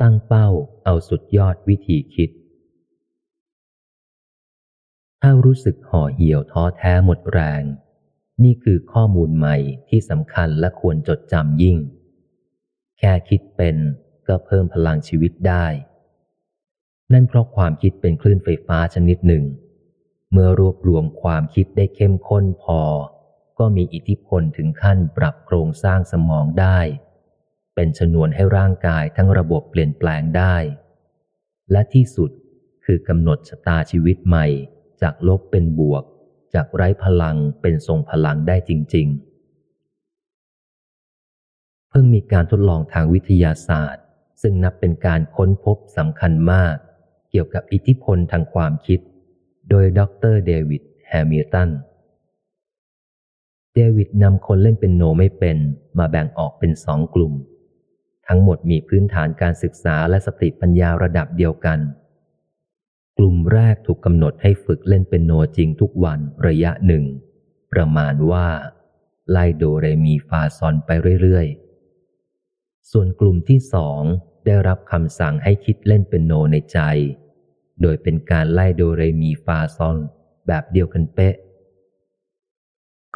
ตั้งเป้าเอาสุดยอดวิธีคิด ถ้ารู้สึกห่อเหี่ยวท้อแท้หมดแรง นี่คือข้อมูลใหม่ที่สำคัญและควรจดจำยิ่ง แค่คิดเป็นก็เพิ่มพลังชีวิตได้ นั่นเพราะความคิดเป็นคลื่นไฟฟ้าชนิดหนึ่ง เมื่อรวบรวมความคิดได้เข้มข้นพอ ก็มีอิทธิพลถึงขั้นปรับโครงสร้างสมองได้ เป็นชนวนให้ร่างกายทั้งระบบเปลี่ยนแปลงได้ และที่สุดคือกำหนดชะตาชีวิตใหม่ จากลบเป็นบวก จากไร้พลังเป็นทรงพลังได้จริง ๆ เพิ่งมีการทดลองทางวิทยาศาสตร์ ซึ่งนับเป็นการค้นพบสำคัญมาก เกี่ยวกับอิทธิพลทางความคิด โดยดร.เดวิดแฮมิลตันเดวิดนำคนเล่นเป็นโนไม่เป็นมาแบ่งออกเป็นสองกลุ่ม ทั้งหมดมีพื้นฐานการศึกษาและสติปัญญาระดับเดียวกัน กลุ่มแรกถูกกำหนดให้ฝึกเล่นเป็นโนจริงทุกวันระยะหนึ่ง ประมาณว่า ไล่โดเรมีฟาซอนไปเรื่อยๆ ส่วนกลุ่มที่สองได้รับคำสั่งให้คิดเล่นเป็นโนในใจ โดยเป็นการไล่โดเรมีฟาซอนแบบเดียวกันเป๊ะ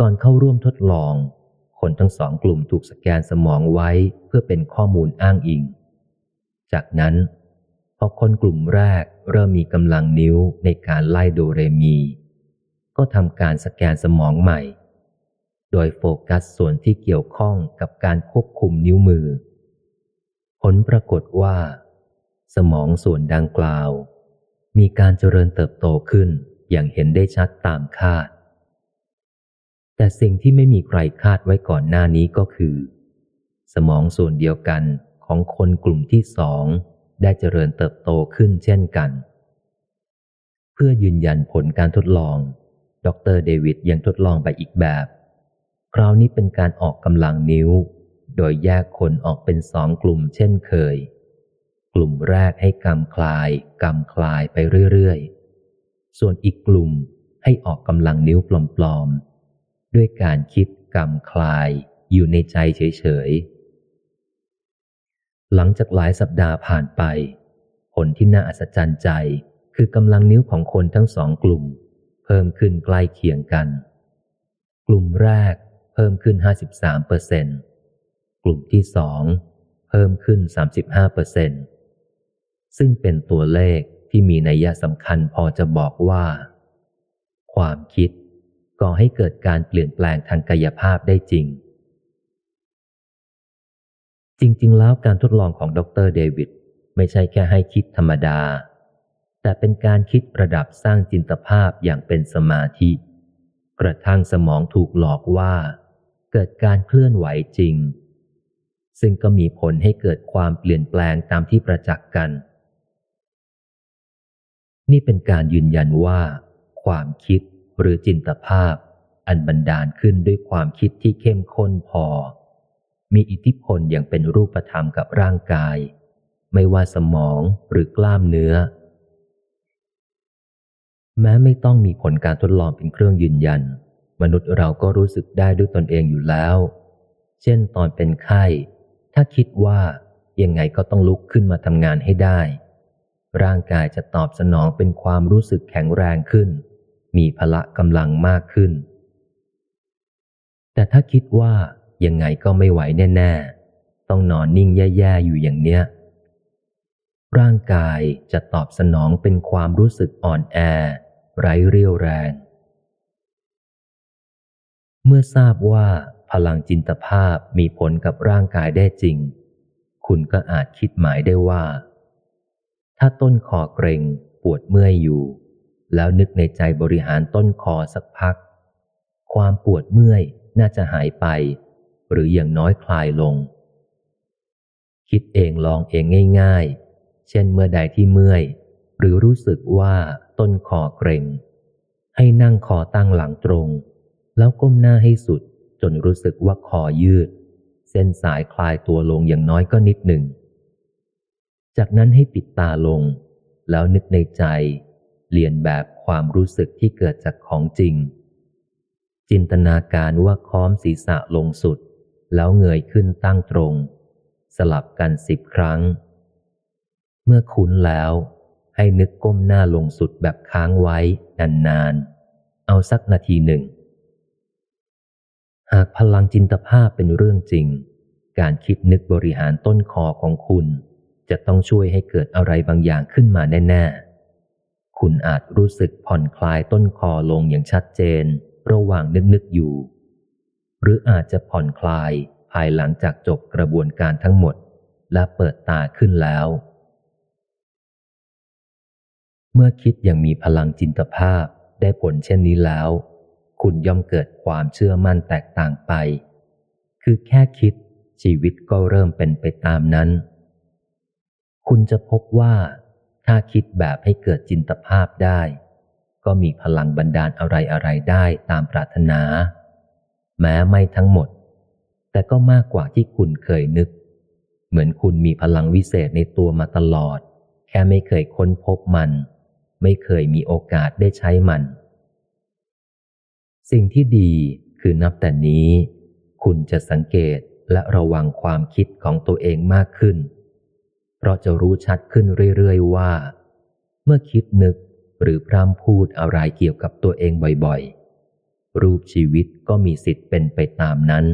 ก่อนเข้าร่วมทดลอง คนทั้งสองกลุ่มถูกสแกนสมองไว้เพื่อเป็นข้อมูลอ้างอิง จากนั้น พอคนกลุ่มแรกเริ่มมีกำลังนิ้วในการไล่โดเรมี ก็ทำการสแกนสมองใหม่ โดยโฟกัสส่วนที่เกี่ยวข้องกับการควบคุมนิ้วมือ ผลปรากฏว่า สมองส่วนดังกล่าว มีการเจริญเติบโตขึ้นอย่างเห็นได้ชัดตามคาด แต่สิ่งที่ไม่มีใครคาดไว้ก่อนหน้านี้ก็คือ สมองส่วนเดียวกันของคนกลุ่มที่สองได้เจริญเติบโตขึ้นเช่นกัน เพื่อยืนยันผลการทดลอง ดรเดวิดยังทดลองไปอีกแบบ คราวนี้เป็นการออกกำลังนิ้ว โดยแยกคนออกเป็นสองกลุ่มเช่นเคย กลุ่มแรกให้กำคลายกำคลายไปเรื่อยๆ ส่วนอีกกลุ่มให้ออกกำลังนิ้วปลอมๆ ด้วยการคิดกำคลายอยู่ในใจเฉยๆ หลังจากหลายสัปดาห์ผ่านไป ผลที่น่าอัศจรรย์ใจคือกำลังนิ้วของคนทั้งสองกลุ่ม เพิ่มขึ้นใกล้เคียงกัน กลุ่มแรกเพิ่มขึ้น 53เปอร์เซนกลุ่มที่สองเพิ่มขึ้น 35เปอร์เซนซึ่งเป็นตัวเลขที่มีนัยสำคัญพอจะบอกว่า ความคิด ก่อให้เกิดการเปลี่ยนแปลงทางกายภาพได้จริง จริง ๆ แล้วการทดลองของดรเดวิดไม่ใช่แค่ให้คิดธรรมดา แต่เป็นการคิดระดับสร้างจินตภาพอย่างเป็นสมาธิ กระทั่งสมองถูกหลอกว่า เกิดการเคลื่อนไหวจริง ซึ่งก็มีผลให้เกิดความเปลี่ยนแปลงตามที่ประจักษ์กัน นี่เป็นการยืนยันว่า ความคิด หรือจินตภาพ อันบันดาลขึ้นด้วยความคิดที่เข้มข้นพอ มีอิทธิพลอย่างเป็นรูปธรรมกับร่างกาย ไม่ว่าสมองหรือกล้ามเนื้อ แม้ไม่ต้องมีผลการทดลองเป็นเครื่องยืนยัน มนุษย์เราก็รู้สึกได้ด้วยตนเองอยู่แล้ว เช่นตอนเป็นไข้ ถ้าคิดว่ายังไงก็ต้องลุกขึ้นมาทำงานให้ได้ ร่างกายจะตอบสนองเป็นความรู้สึกแข็งแรงขึ้น มีพละกำลังมากขึ้น แต่ถ้าคิดว่ายังไงก็ไม่ไหวแน่ ๆ ต้องนอนนิ่งแย่ๆอยู่อย่างเนี้ย ร่างกายจะตอบสนองเป็นความรู้สึกอ่อนแอ ไร้เรี่ยวแรง เมื่อทราบว่าพลังจินตภาพมีผลกับร่างกายได้จริง คุณก็อาจคิดหมายได้ว่า ถ้าต้นคอเกรงปวดเมื่อยอยู่ แล้วนึกในใจบริหารต้นคอสักพัก ความปวดเมื่อยน่าจะหายไป หรืออย่างน้อยคลายลง คิดเองลองเองง่าย ๆ เช่นเมื่อใดที่เมื่อย หรือรู้สึกว่าต้นคอเกรงให้นั่งคอตั้งหลังตรง แล้วก้มหน้าให้สุดจนรู้สึกว่าคอยืด เส้นสายคลายตัวลงอย่างน้อยก็นิดหนึ่ง จากนั้นให้ปิดตาลง แล้วนึกในใจ เรียนแบบความรู้สึกที่เกิดจากของจริง จินตนาการว่าค้อมศีรษะลงสุด แล้วเงยขึ้นตั้งตรง สลับกันสิบครั้ง เมื่อคุ้นแล้ว ให้นึกก้มหน้าลงสุดแบบค้างไว้นานๆ เอาสักนาทีหนึ่ง หากพลังจินตภาพเป็นเรื่องจริง การคิดนึกบริหารต้นคอของคุณ จะต้องช่วยให้เกิดอะไรบางอย่างขึ้นมาแน่ๆ คุณอาจรู้สึกผ่อนคลายต้นคอลงอย่างชัดเจน ระหว่างนึกๆอยู่ หรืออาจจะผ่อนคลายภายหลังจากจบกระบวนการทั้งหมด และเปิดตาขึ้นแล้ว เมื่อคิดอย่างมีพลังจินตภาพได้ผลเช่นนี้แล้ว คุณย่อมเกิดความเชื่อมั่นแตกต่างไป คือแค่คิดชีวิตก็เริ่มเป็นไปตามนั้น คุณจะพบว่า ถ้าคิดแบบให้เกิดจินตภาพได้ ก็มีพลังบันดาลอะไรอะไรได้ตามปรารถนา แม้ไม่ทั้งหมด แต่ก็มากกว่าที่คุณเคยนึก เหมือนคุณมีพลังวิเศษในตัวมาตลอด แค่ไม่เคยค้นพบมัน ไม่เคยมีโอกาสได้ใช้มัน สิ่งที่ดีคือนับแต่นี้ คุณจะสังเกตและระวังความคิดของตัวเองมากขึ้น เพราะจะรู้ชัดขึ้นเรื่อยๆว่า เมื่อคิดนึกหรือพร่ำพูดอะไรเกี่ยวกับตัวเองบ่อยๆ รูปชีวิตก็มีสิทธิ์เป็นไปตามนั้น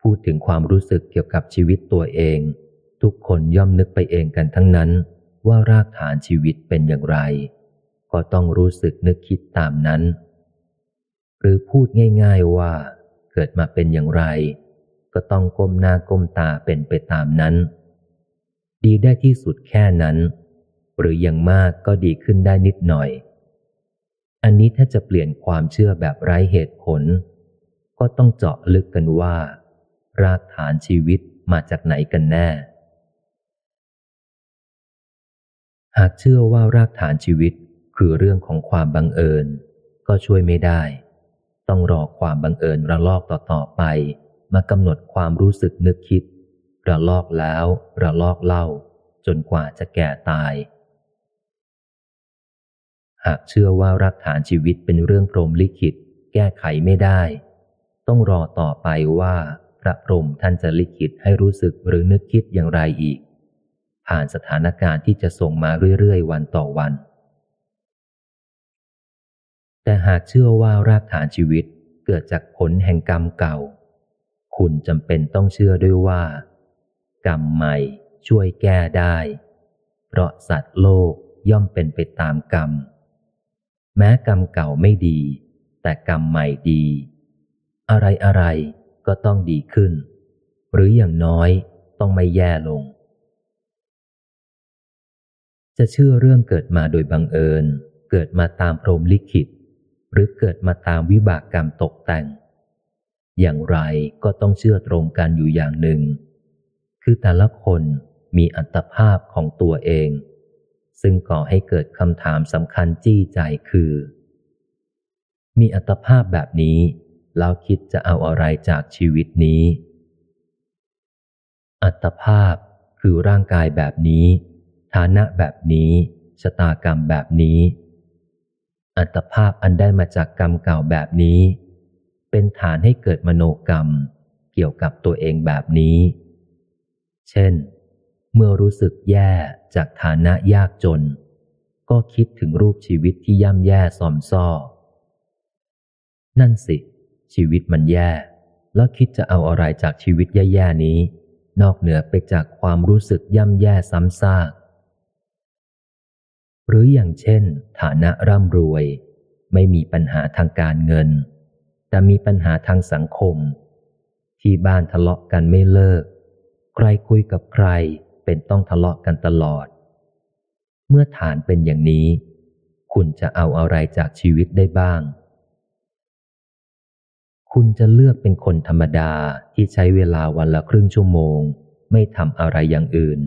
พูดถึงความรู้สึกเกี่ยวกับชีวิตตัวเอง ทุกคนย่อมนึกไปเองกันทั้งนั้น ว่ารากฐานชีวิตเป็นอย่างไร ก็ต้องรู้สึกนึกคิดตามนั้น หรือพูดง่าย ๆว่า เกิดมาเป็นอย่างไร ก็ต้องก้มหน้าก้มตาเป็นไปตามนั้น ดีได้ที่สุดแค่นั้น หรืออย่างมากก็ดีขึ้นได้นิดหน่อย อันนี้ถ้าจะเปลี่ยนความเชื่อแบบไร้เหตุผล ก็ต้องเจาะลึกกันว่า รากฐานชีวิตมาจากไหนกันแน่ หากเชื่อว่ารากฐานชีวิตคือเรื่องของความบังเอิญ ก็ช่วยไม่ได้ ต้องรอความบังเอิญระลอกต่อๆไป มากำหนดความรู้สึกนึกคิด ระลอกแล้วระลอกเล่า จนกว่าจะแก่ตาย หากเชื่อว่ารากฐานชีวิตเป็นเรื่องพรมลิขิต แก้ไขไม่ได้ ต้องรอต่อไปว่า พระพรหมท่านจะลิขิตให้รู้สึกหรือนึกคิดอย่างไรอีก ผ่านสถานการณ์ที่จะส่งมาเรื่อยๆ วันต่อวันแต่หากเชื่อว่ารากฐานชีวิตเกิดจากผลแห่งกรรมเก่า คุณจำเป็นต้องเชื่อด้วยว่า กรรมใหม่ช่วยแก้ได้ เพราะสัตว์โลกย่อมเป็นไปตามกรรม แม้กรรมเก่าไม่ดี แต่กรรมใหม่ดี อะไรอะไรก็ต้องดีขึ้น หรืออย่างน้อยต้องไม่แย่ลง จะเชื่อเรื่องเกิดมาโดยบังเอิญ เกิดมาตามพรหมลิขิต หรือเกิดมาตามวิบากกรรมตกแต่ง อย่างไรก็ต้องเชื่อตรงกันอยู่อย่างหนึ่ง คือแต่ละคนมีอัตภาพของตัวเอง ซึ่งก่อให้เกิดคำถามสำคัญจี้ใจคือ มีอัตภาพแบบนี้ แล้วคิดจะเอาอะไรจากชีวิตนี้ อัตภาพคือร่างกายแบบนี้ ฐานะแบบนี้ชะตากรรมแบบนี้ อัตภาพอันได้มาจากกรรมเก่าแบบนี้ เป็นฐานให้เกิดมโนกรรม เกี่ยวกับตัวเองแบบนี้ เช่น เมื่อรู้สึกแย่จากฐานะยากจน ก็คิดถึงรูปชีวิตที่ย่ำแย่ซอมซ่อนั่นสิ ชีวิตมันแย่ แล้วคิดจะเอาอะไรจากชีวิตแย่ๆนี้ นอกเหนือไปจากความรู้สึกย่ำแย่ซ้ำซากหรืออย่างเช่น ฐานะร่ำรวย ไม่มีปัญหาทางการเงิน แต่มีปัญหาทางสังคม ที่บ้านทะเลาะกันไม่เลิก ใครคุยกับใครเป็นต้องทะเลาะกันตลอด เมื่อฐานเป็นอย่างนี้ คุณจะเอาอะไรจากชีวิตได้บ้าง คุณจะเลือกเป็นคนธรรมดาที่ใช้เวลาวันละครึ่งชั่วโมง ไม่ทำอะไรอย่างอื่น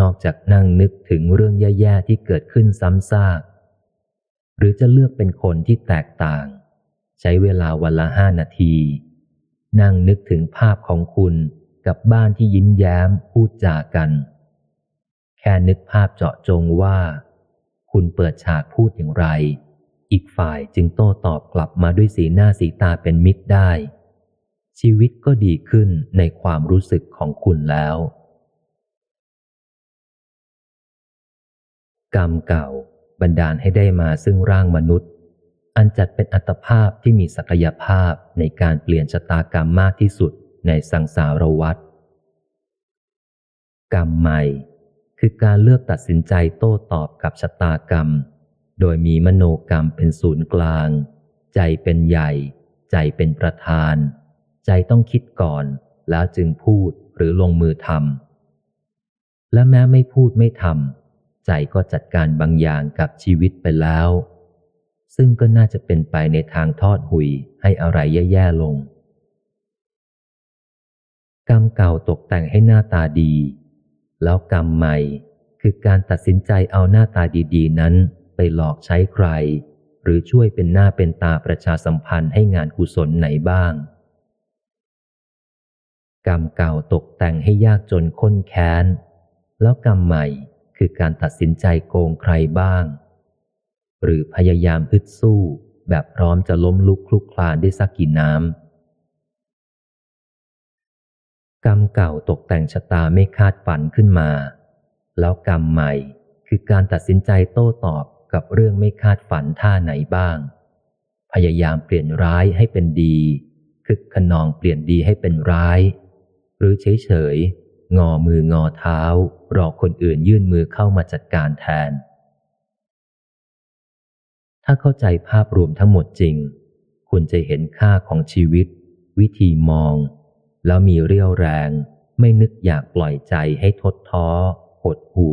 นอกจากนั่งนึกถึงเรื่องแย่ๆที่เกิดขึ้นซ้ำซาก หรือจะเลือกเป็นคนที่แตกต่าง ใช้เวลาวันละห้านาที นั่งนึกถึงภาพของคุณกับบ้านที่ยิ้มแย้มพูดจากัน แค่นึกภาพเจาะจงว่า คุณเปิดฉากพูดอย่างไร อีกฝ่ายจึงโต้ตอบกลับมาด้วยสีหน้าสีตาเป็นมิตรได้ ชีวิตก็ดีขึ้นในความรู้สึกของคุณแล้ว กรรมเก่าบันดาลให้ได้มาซึ่งร่างมนุษย์ อันจัดเป็นอัตภาพที่มีศักยภาพในการเปลี่ยนชะตากรรมมากที่สุดในสังสารวัฏกรรมใหม่ คือการเลือกตัดสินใจโต้ตอบกับชะตากรรม โดยมีมโนกรรมเป็นศูนย์กลาง ใจเป็นใหญ่ ใจเป็นประธาน ใจต้องคิดก่อน แล้วจึงพูดหรือลงมือทำและแม้ไม่พูดไม่ทำใจก็จัดการบางอย่างกับชีวิตไปแล้ว ซึ่งก็น่าจะเป็นไปในทางทอดหุยให้อะไรแย่ๆลง กรรมเก่าตกแต่งให้หน้าตาดี แล้วกรรมใหม่คือการตัดสินใจเอาหน้าตาดีๆ นั้นไปหลอกใช้ใคร หรือช่วยเป็นหน้าเป็นตาประชาสัมพันธ์ให้งานกุศลไหนบ้าง กรรมเก่าตกแต่งให้ยากจนค้นแค้น แล้วกรรมใหม่คือการตัดสินใจโกงใครบ้าง หรือพยายามฮึดสู้ แบบพร้อมจะล้มลุกคลุกคลานได้สักกี่น้ำ กรรมเก่าตกแต่งชะตาไม่คาดฝันขึ้นมา แล้วกรรมใหม่คือการตัดสินใจโต้ตอบกับเรื่องไม่คาดฝันท่าไหนบ้าง พยายามเปลี่ยนร้ายให้เป็นดี คึกขนองเปลี่ยนดีให้เป็นร้าย หรือเฉยเฉยงอมืองอเท้ารอคนอื่นยื่นมือเข้ามาจัดการแทน ถ้าเข้าใจภาพรวมทั้งหมดจริง คุณจะเห็นค่าของชีวิต วิธีมอง แล้วมีเรี่ยวแรง ไม่นึกอยากปล่อยใจให้ทดท้อ หดหู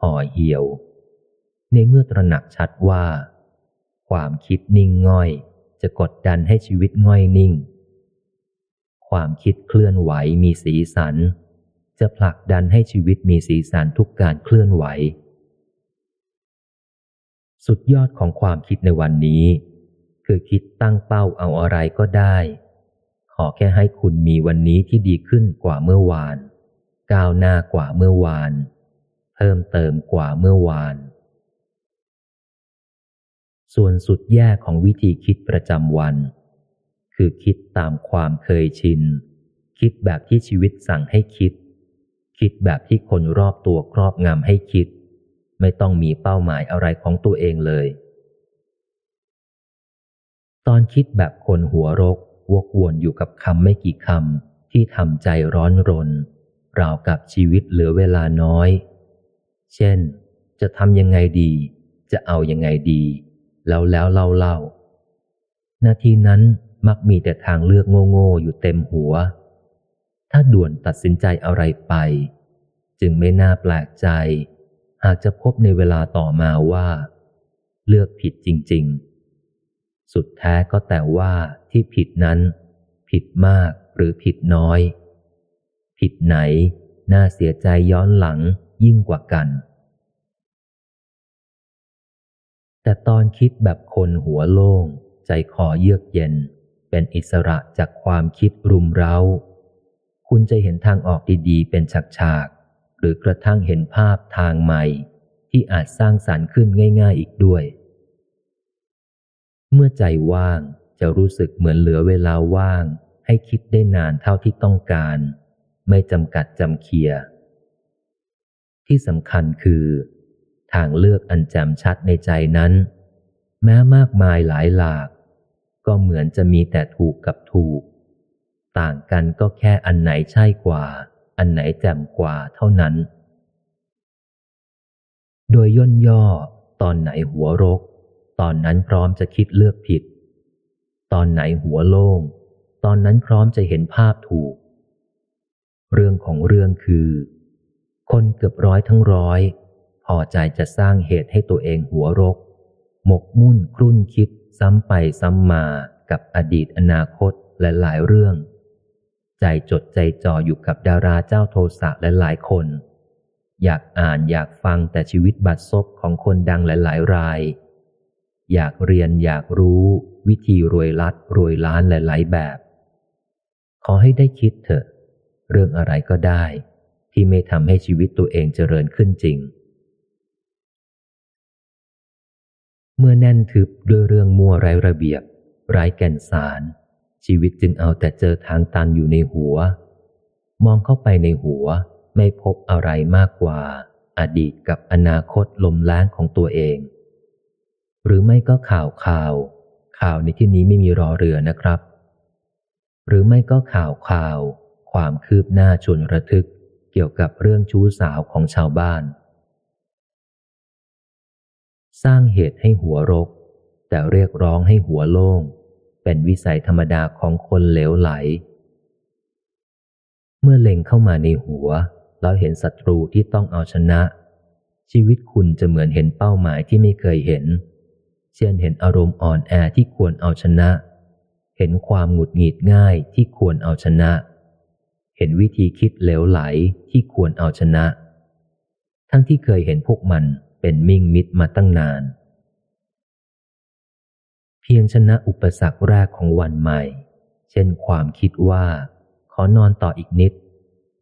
ห่อเหี่ยว ในเมื่อตระหนักชัดว่า ความคิดนิ่งง่อย จะกดดันให้ชีวิตง่อยนิ่ง ความคิดเคลื่อนไหวมีสีสัน จะผลักดันให้ชีวิตมีสีสันทุกการเคลื่อนไหว สุดยอดของความคิดในวันนี้ คือคิดตั้งเป้าเอาอะไรก็ได้ ขอแค่ให้คุณมีวันนี้ที่ดีขึ้นกว่าเมื่อวาน ก้าวหน้ากว่าเมื่อวาน เพิ่มเติมกว่าเมื่อวาน ส่วนสุดแย่ของวิธีคิดประจำวัน คือคิดตามความเคยชิน คิดแบบที่ชีวิตสั่งให้คิด คิดแบบที่คนรอบตัวครอบงำให้คิด ไม่ต้องมีเป้าหมายอะไรของตัวเองเลย ตอนคิดแบบคนหัวรก วกวนอยู่กับคำไม่กี่คำที่ทำใจร้อนรน ราวกับชีวิตเหลือเวลาน้อย เช่น จะทำยังไงดี จะเอายังไงดี แล้วแล้วเล่าเล่านาทีนั้นมักมีแต่ทางเลือกโง่ๆอยู่เต็มหัว ถ้าด่วนตัดสินใจอะไรไป จึงไม่น่าแปลกใจ หากจะพบในเวลาต่อมาว่า เลือกผิดจริง ๆ สุดแท้ก็แต่ว่าที่ผิดนั้น ผิดมากหรือผิดน้อย ผิดไหน น่าเสียใจย้อนหลังยิ่งกว่ากัน แต่ตอนคิดแบบคนหัวโล่ง ใจคอเยือกเย็น เป็นอิสระจากความคิดรุมเร้า คุณจะเห็นทางออกดีๆ เป็นฉากๆ หรือกระทั่งเห็นภาพทางใหม่ ที่อาจสร้างสารรค์ขึ้นง่าย ๆ อีกด้วย เมื่อใจว่างจะรู้สึกเหมือนเหลือเวลาว่าง ให้คิดได้นานเท่าที่ต้องการ ไม่จำกัดจำเคีย ที่สำคัญคือ ทางเลือกอันแจ่มชัดในใจนั้น แม้มากมายหลายหลาก ก็เหมือนจะมีแต่ถูกกับถูก ต่างกันก็แค่อันไหนใช่กว่า อันไหนแจ่มกว่าเท่านั้น โดยย่นย่อ ตอนไหนหัวรก ตอนนั้นพร้อมจะคิดเลือกผิด ตอนไหนหัวโล่ง ตอนนั้นพร้อมจะเห็นภาพถูก เรื่องของเรื่องคือ คนเกือบร้อยทั้งร้อย พอใจจะสร้างเหตุให้ตัวเองหัวรก หมกมุ่นครุ่นคิดซ้ำไปซ้ำมากับอดีตอนาคตและหลายเรื่อง ใจจดใจจ่ออยู่กับดาราเจ้าโทสะและหลายคน อยากอ่านอยากฟังแต่ชีวิตบัดซบของคนดังหลายๆราย อยากเรียนอยากรู้วิธีรวยลัดรวยล้านหลายๆแบบ ขอให้ได้คิดเถอะ เรื่องอะไรก็ได้ ที่ไม่ทำให้ชีวิตตัวเองเจริญขึ้นจริง เมื่อแน่นทึบด้วยเรื่องมั่วไร้ระเบียบ ไร้แก่นสาร ชีวิตจึงเอาแต่เจอทางตันอยู่ในหัว มองเข้าไปในหัวไม่พบอะไรมากกว่า อดีตกับอนาคตลมล้างของตัวเอง หรือไม่ก็ข่าวข่าว ข่าวในที่นี้ไม่มีรอเรือนะครับ หรือไม่ก็ข่าวข่าว ความคืบหน้าชวนระทึกเกี่ยวกับเรื่องชู้สาวของชาวบ้าน สร้างเหตุให้หัวรก แต่เรียกร้องให้หัวโล่ง เป็นวิสัยธรรมดาของคนเหลวไหล เมื่อเล็งเข้ามาในหัว แล้วเห็นศัตรูที่ต้องเอาชนะ ชีวิตคุณจะเหมือนเห็นเป้าหมายที่ไม่เคยเห็น เช่นเห็นอารมณ์อ่อนแอที่ควรเอาชนะ เห็นความหงุดหงิดง่ายที่ควรเอาชนะ เห็นวิธีคิดเหลวไหลที่ควรเอาชนะ ทั้งที่เคยเห็นพวกมันเป็นมิ่งมิดมาตั้งนาน พียงชนะอุปสรรคแรกของวันใหม่ เช่นความคิดว่า ขอนอนต่ออีกนิด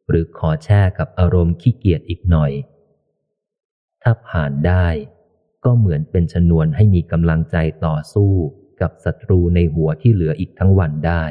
หรือขอแช่กับอารมณ์ขี้เกียจอีกหน่อย ถ้าผ่านได้ก็เหมือนเป็นชนวนให้มีกำลังใจต่อสู้กับศัตรูในหัวที่เหลืออีกทั้งวันได้